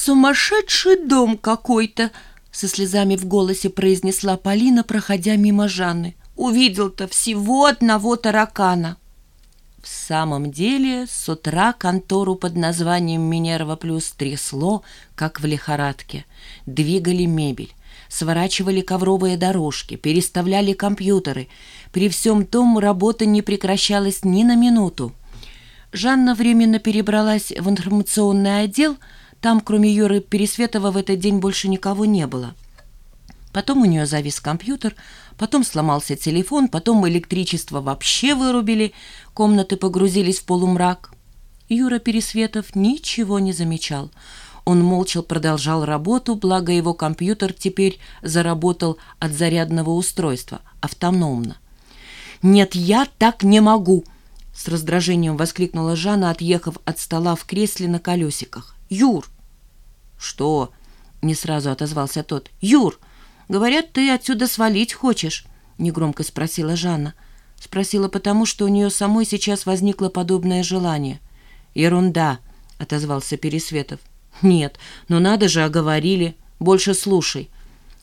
сумасшедший дом какой-то!» Со слезами в голосе произнесла Полина, проходя мимо Жанны. «Увидел-то всего одного таракана!» В самом деле, с утра контору под названием «Минерва Плюс» трясло, как в лихорадке. Двигали мебель, сворачивали ковровые дорожки, переставляли компьютеры. При всем том работа не прекращалась ни на минуту. Жанна временно перебралась в информационный отдел, там, кроме Юры Пересветова, в этот день больше никого не было. Потом у нее завис компьютер, потом сломался телефон, потом электричество вообще вырубили, комнаты погрузились в полумрак. Юра Пересветов ничего не замечал. Он молча продолжал работу, благо его компьютер теперь заработал от зарядного устройства, автономно. «Нет, я так не могу!» С раздражением воскликнула Жанна, отъехав от стола в кресле на колесиках. «Юр!» «Что?» — не сразу отозвался тот. «Юр, говорят, ты отсюда свалить хочешь?» — негромко спросила Жанна. Спросила потому, что у нее самой сейчас возникло подобное желание. «Ерунда!» — отозвался Пересветов. «Нет, но надо же, оговорили. Больше слушай».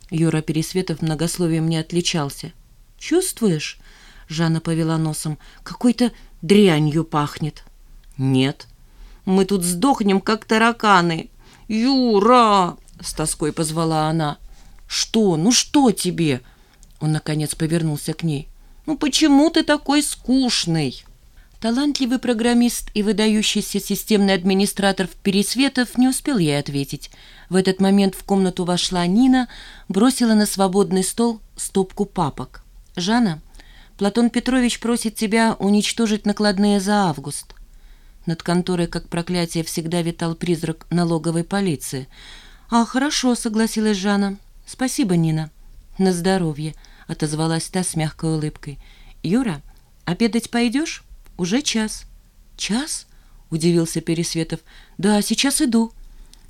Юра Пересветов многословием не отличался. «Чувствуешь?» — Жанна повела носом. «Какой-то дрянью пахнет». «Нет». «Мы тут сдохнем, как тараканы». «Юра!» — с тоской позвала она. «Что? Ну что тебе?» Он, наконец, повернулся к ней. «Ну почему ты такой скучный?» Талантливый программист и выдающийся системный администратор Пересветов не успел ей ответить. В этот момент в комнату вошла Нина, бросила на свободный стол стопку папок. «Жанна, Платон Петрович просит тебя уничтожить накладные за август». Над конторой, как проклятие, всегда витал призрак налоговой полиции. «А, хорошо», — согласилась Жанна. «Спасибо, Нина». «На здоровье», — отозвалась та с мягкой улыбкой. «Юра, обедать пойдешь? Уже час». «Час?» — удивился Пересветов. «Да, сейчас иду».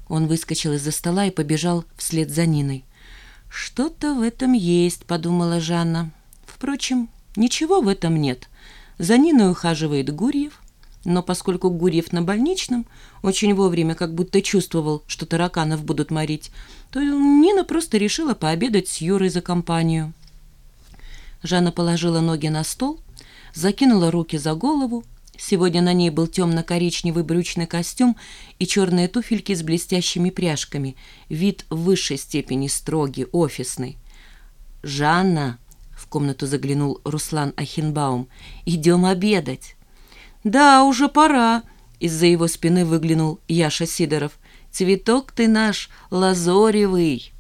Он выскочил из-за стола и побежал вслед за Ниной. «Что-то в этом есть», — подумала Жанна. «Впрочем, ничего в этом нет. За Ниной ухаживает Гурьев» но поскольку Гурьев на больничном очень вовремя как будто чувствовал, что тараканов будут морить, то Нина просто решила пообедать с Юрой за компанию. Жанна положила ноги на стол, закинула руки за голову. Сегодня на ней был темно-коричневый брючный костюм и черные туфельки с блестящими пряжками. Вид в высшей степени строгий, офисный. «Жанна!» — в комнату заглянул Руслан Ахинбаум. «Идем обедать!» «Да, уже пора», — из-за его спины выглянул Яша Сидоров. «Цветок ты наш, лазоревый».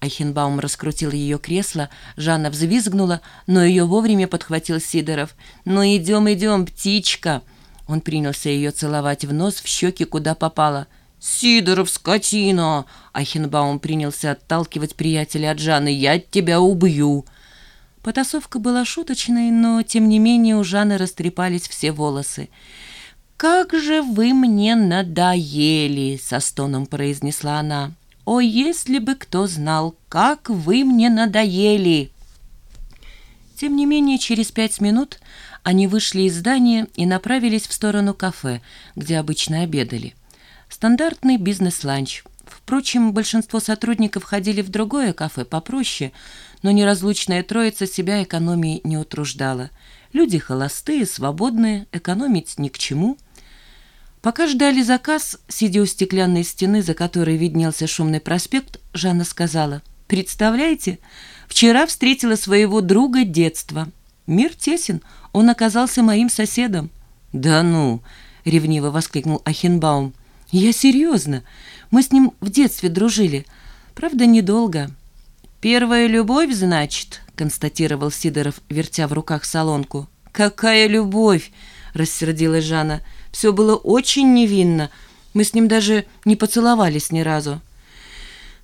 Айхенбаум раскрутил ее кресло, Жанна взвизгнула, но ее вовремя подхватил Сидоров. «Ну идем, идем, птичка!» Он принялся ее целовать в нос, в щеки, куда попало. «Сидоров, скотина!» Айхенбаум принялся отталкивать приятеля от Жанны. «Я тебя убью!» Потасовка была шуточной, но, тем не менее, у Жанны растрепались все волосы. «Как же вы мне надоели!» — со стоном произнесла она. «О, если бы кто знал, как вы мне надоели!» Тем не менее, через пять минут они вышли из здания и направились в сторону кафе, где обычно обедали. Стандартный бизнес-ланч. Впрочем, большинство сотрудников ходили в другое кафе попроще — но неразлучная троица себя экономией не утруждала. Люди холостые, свободные, экономить ни к чему. Пока ждали заказ, сидя у стеклянной стены, за которой виднелся шумный проспект, Жанна сказала, «Представляете, вчера встретила своего друга детства. Мир тесен, он оказался моим соседом». «Да ну!» — ревниво воскликнул Ахенбаум. «Я серьезно. Мы с ним в детстве дружили. Правда, недолго». «Первая любовь, значит?» — констатировал Сидоров, вертя в руках солонку. «Какая любовь!» — рассердилась Жанна. «Все было очень невинно. Мы с ним даже не поцеловались ни разу».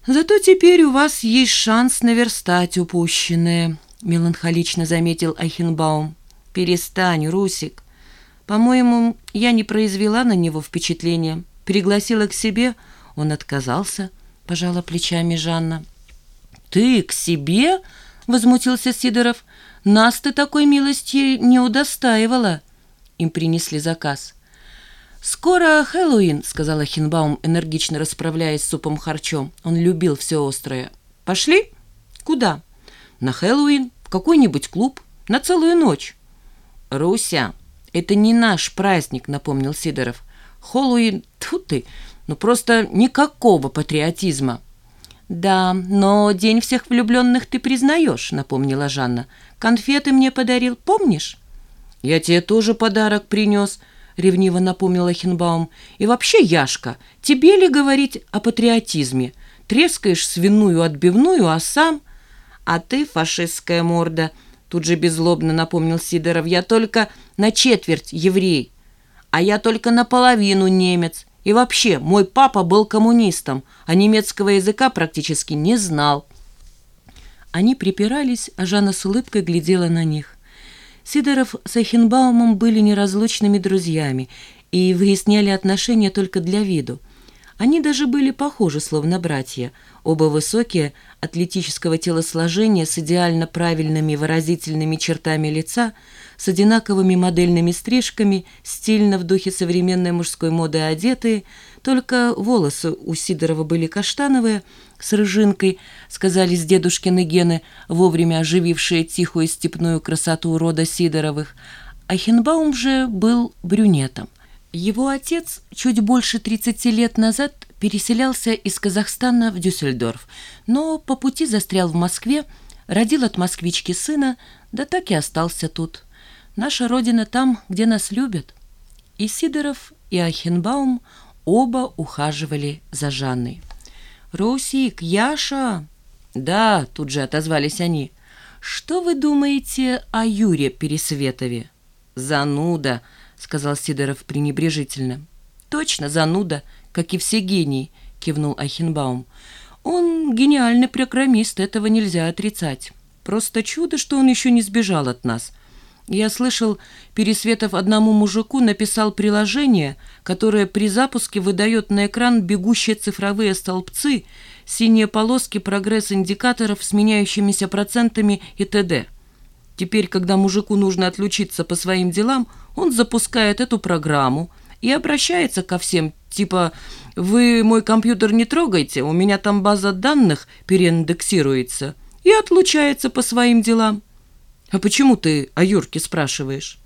«Зато теперь у вас есть шанс наверстать упущенное», — меланхолично заметил Айхенбаум. «Перестань, Русик. По-моему, я не произвела на него впечатления. Пригласила к себе, он отказался», — пожала плечами Жанна. «Ты к себе?» — возмутился Сидоров. «Нас ты такой милости не удостаивала». Им принесли заказ. «Скоро Хэллоуин», — сказала Хинбаум, энергично расправляясь с супом харчом. Он любил все острое. «Пошли?» «Куда?» «На Хэллоуин, в какой-нибудь клуб, на целую ночь». «Руся, это не наш праздник», — напомнил Сидоров. «Хэллоуин, тут ты, ну просто никакого патриотизма». «Да, но День всех влюбленных ты признаешь», — напомнила Жанна. «Конфеты мне подарил, помнишь?» «Я тебе тоже подарок принес», —— ревниво напомнила Хинбаум. «И вообще, Яшка, тебе ли говорить о патриотизме? Трескаешь свиную отбивную, а сам...» «А ты, фашистская морда», — тут же беззлобно напомнил Сидоров, «я только на четверть еврей, а я только наполовину немец. И вообще, мой папа был коммунистом, а немецкого языка практически не знал». Они припирались, а Жанна с улыбкой глядела на них. Сидоров с Ахенбаумом были неразлучными друзьями и выясняли отношения только для виду. Они даже были похожи, словно братья, оба высокие, атлетического телосложения, с идеально правильными выразительными чертами лица, с одинаковыми модельными стрижками, стильно в духе современной мужской моды одетые, только волосы у Сидорова были каштановые, с рыжинкой, сказались дедушкины гены, вовремя оживившие тихую степную красоту рода Сидоровых. А Хенбаум же был брюнетом. Его отец чуть больше 30 лет назад переселялся из Казахстана в Дюссельдорф, но по пути застрял в Москве, родил от москвички сына, да так и остался тут. Наша родина там, где нас любят. И Сидоров, и Ахенбаум оба ухаживали за Жанной. «Русик, Яша!» «Да», — тут же отозвались они. «Что вы думаете о Юре Пересветове?» «Зануда», — сказал Сидоров пренебрежительно. «Точно, зануда, как и все гении», — кивнул Ахенбаум. «Он гениальный программист, этого нельзя отрицать. Просто чудо, что он еще не сбежал от нас». Я слышал, Пересветов одному мужику написал приложение, которое при запуске выдает на экран бегущие цифровые столбцы, синие полоски прогресс-индикаторов с меняющимися процентами и т.д. Теперь, когда мужику нужно отлучиться по своим делам, он запускает эту программу и обращается ко всем, типа «Вы мой компьютер не трогайте, у меня там база данных переиндексируется», и отлучается по своим делам. «А почему ты о Юрке спрашиваешь?»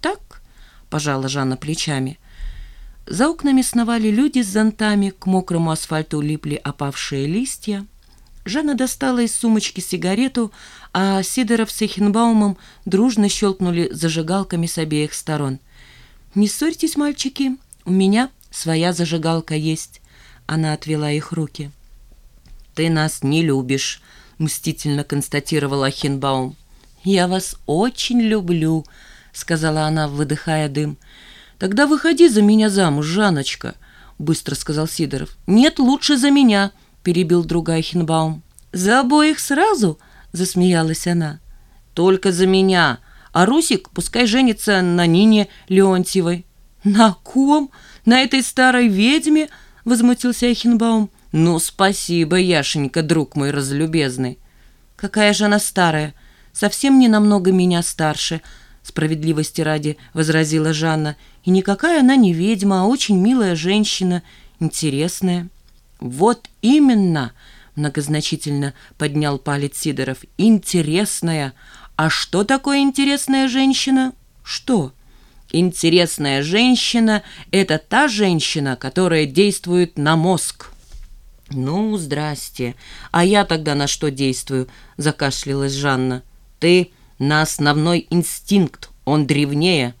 «Так», — пожала Жанна плечами. За окнами сновали люди с зонтами, к мокрому асфальту липли опавшие листья. Жанна достала из сумочки сигарету, а Сидоров с Эхенбаумом дружно щелкнули зажигалками с обеих сторон. «Не ссорьтесь, мальчики, у меня своя зажигалка есть». Она отвела их руки. «Ты нас не любишь», — мстительно констатировал Ахенбаум. «Я вас очень люблю», — сказала она, выдыхая дым. «Тогда выходи за меня замуж, Жаночка», — быстро сказал Сидоров. «Нет, лучше за меня», — перебил другая Хинбаум. «За обоих сразу?» — засмеялась она. «Только за меня. А Русик пускай женится на Нине Леонтьевой». «На ком? На этой старой ведьме?» — возмутился Эхенбаум. «Ну, спасибо, Яшенька, друг мой разлюбезный». «Какая же она старая?» Совсем не намного меня старше», справедливости ради возразила Жанна. «И никакая она не ведьма, а очень милая женщина, интересная». «Вот именно!» — многозначительно поднял палец Сидоров. «Интересная! А что такое интересная женщина?» «Что?» «Интересная женщина — это та женщина, которая действует на мозг». «Ну, здрасте. А я тогда на что действую?» — закашлялась Жанна. Ты на основной инстинкт, он древнее.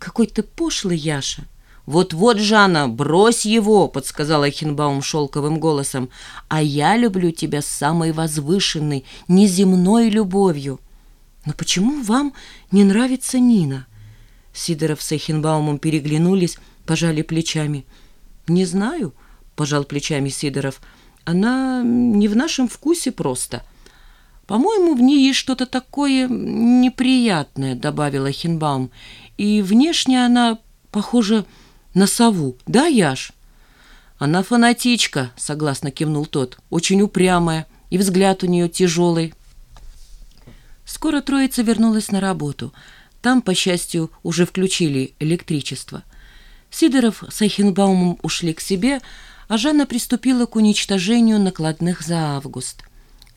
Какой ты пошлый, Яша. «Вот-вот, Жанна, брось его!» — подсказала Хинбаум шелковым голосом. «А я люблю тебя самой возвышенной, неземной любовью». «Но почему вам не нравится Нина?» Сидоров с Эхенбаумом переглянулись, пожали плечами. «Не знаю», — пожал плечами Сидоров. «Она не в нашем вкусе просто». «По-моему, в ней есть что-то такое неприятное», — добавила Хинбаум. «И внешне она похожа на сову. Да, Яш?» «Она фанатичка», — согласно кивнул тот. «Очень упрямая, и взгляд у нее тяжелый». Скоро троица вернулась на работу. Там, по счастью, уже включили электричество. Сидоров с Айхенбаумом ушли к себе, а Жанна приступила к уничтожению накладных за август.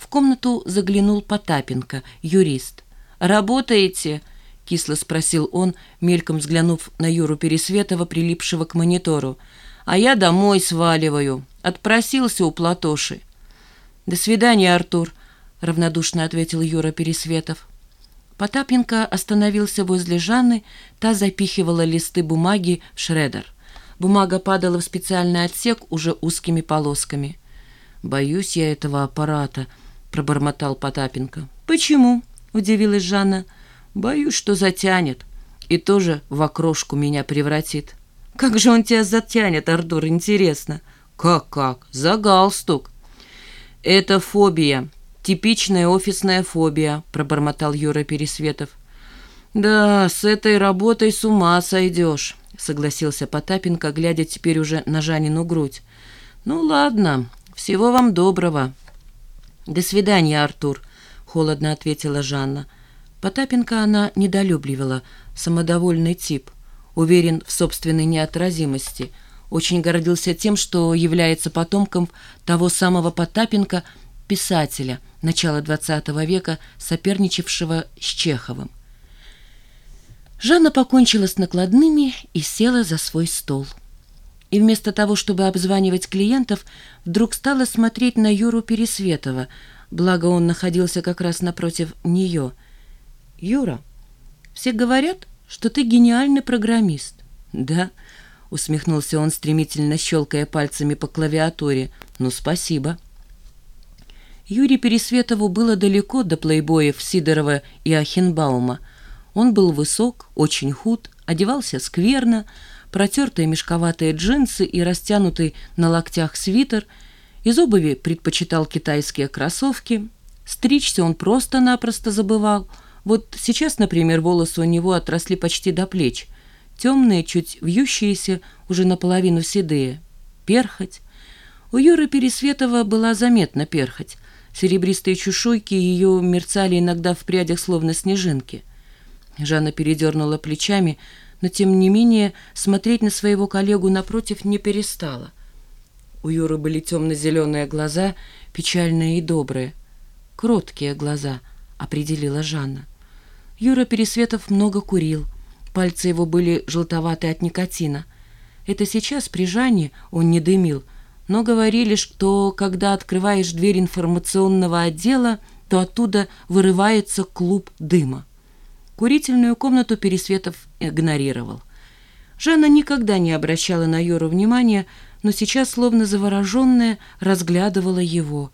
В комнату заглянул Потапенко, юрист. «Работаете?» — кисло спросил он, мельком взглянув на Юру Пересветова, прилипшего к монитору. «А я домой сваливаю. Отпросился у Платоши». «До свидания, Артур», — равнодушно ответил Юра Пересветов. Потапенко остановился возле Жанны, та запихивала листы бумаги в шредер. Бумага падала в специальный отсек уже узкими полосками. «Боюсь я этого аппарата», — пробормотал Потапенко. «Почему?» — удивилась Жанна. «Боюсь, что затянет. И тоже в окрошку меня превратит». «Как же он тебя затянет, Артур, интересно?» «Как-как? За галстук». «Это фобия», «Типичная офисная фобия», — пробормотал Юра Пересветов. «Да, с этой работой с ума сойдешь», — согласился Потапенко, глядя теперь уже на Жанину грудь. «Ну ладно, всего вам доброго». «До свидания, Артур», — холодно ответила Жанна. Потапенко она недолюбливала, самодовольный тип, уверен в собственной неотразимости, очень гордился тем, что является потомком того самого Потапенко, писателя — начала XX века, соперничавшего с Чеховым. Жанна покончила с накладными и села за свой стол. И вместо того, чтобы обзванивать клиентов, вдруг стала смотреть на Юру Пересветова, благо он находился как раз напротив нее. «Юра, все говорят, что ты гениальный программист». «Да», — усмехнулся он, стремительно щелкая пальцами по клавиатуре. «Ну, спасибо». Юрию Пересветову было далеко до плейбоев Сидорова и Ахенбаума. Он был высок, очень худ, одевался скверно, протертые мешковатые джинсы и растянутый на локтях свитер, из обуви предпочитал китайские кроссовки, стричься он просто-напросто забывал. Вот сейчас, например, волосы у него отросли почти до плеч, темные, чуть вьющиеся, уже наполовину седые. Перхоть. У Юры Пересветова была заметна перхоть. Серебристые чешуйки ее мерцали иногда в прядях, словно снежинки. Жанна передернула плечами, но, тем не менее, смотреть на своего коллегу напротив не перестала. У Юры были темно-зеленые глаза, печальные и добрые. «Кроткие глаза», — определила Жанна. Юра Пересветов много курил. Пальцы его были желтоватые от никотина. Это сейчас при Жанне он не дымил — но говорили, что когда открываешь дверь информационного отдела, то оттуда вырывается клуб дыма. Курительную комнату Пересветов игнорировал. Жанна никогда не обращала на Юру внимания, но сейчас, словно завороженная, разглядывала его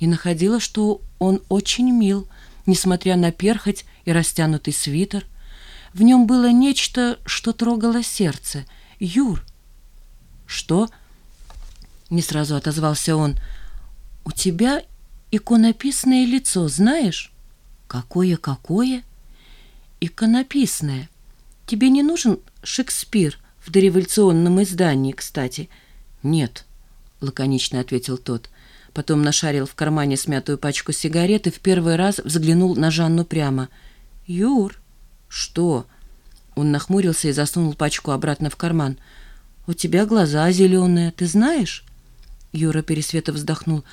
и находила, что он очень мил, несмотря на перхоть и растянутый свитер. В нем было нечто, что трогало сердце. «Юр!» «Что?» Не сразу отозвался он. «У тебя иконописное лицо, знаешь?» «Какое-какое?» «Иконописное. Тебе не нужен Шекспир в дореволюционном издании, кстати?» «Нет», — лаконично ответил тот. Потом нашарил в кармане смятую пачку сигарет и в первый раз взглянул на Жанну прямо. «Юр!» «Что?» Он нахмурился и засунул пачку обратно в карман. «У тебя глаза зеленые, ты знаешь?» Юра Пересветов вздохнул.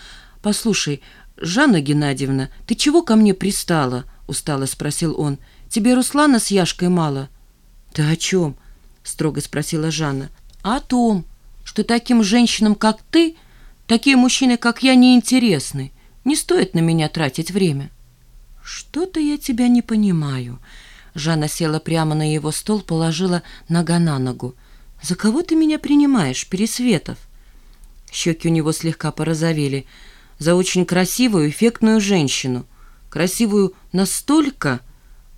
«Послушай, Жанна Геннадьевна, ты чего ко мне пристала?» — устало спросил он. «Тебе Руслана с Яшкой мало?» «Ты о чем?» — строго спросила Жанна. «О том, что таким женщинам, как ты, такие мужчины, как я, неинтересны. Не стоит на меня тратить время». «Что-то я тебя не понимаю». Жанна села прямо на его стол, положила нога на ногу. «За кого ты меня принимаешь, Пересветов?» Щеки у него слегка порозовели. За очень красивую, эффектную женщину. Красивую настолько,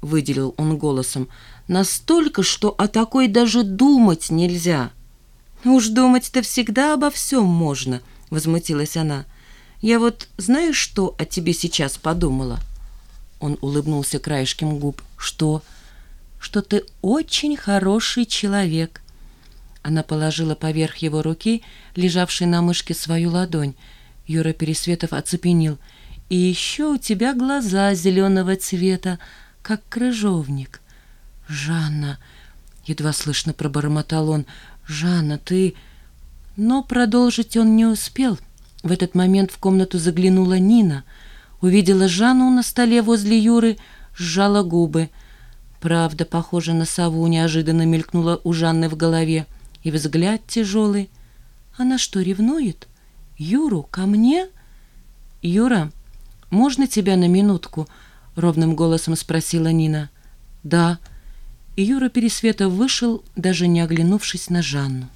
выделил он голосом, настолько, что о такой даже думать нельзя. Уж думать-то всегда обо всем можно, возмутилась она. Я вот знаешь, что о тебе сейчас подумала? Он улыбнулся краешком губ. Что? Что ты очень хороший человек. Она положила поверх его руки, лежавшей на мышке, свою ладонь. Юра Пересветов оцепенил. «И еще у тебя глаза зеленого цвета, как крыжовник». «Жанна!» — едва слышно пробормотал он. «Жанна, ты...» Но продолжить он не успел. В этот момент в комнату заглянула Нина, увидела Жанну на столе возле Юры, сжала губы. Правда, похоже на сову, неожиданно мелькнула у Жанны в голове. И взгляд тяжелый. Она что, ревнует? Юру ко мне? Юра, можно тебя на минутку? Ровным голосом спросила Нина. Да. И Юра Пересветов вышел, даже не оглянувшись на Жанну.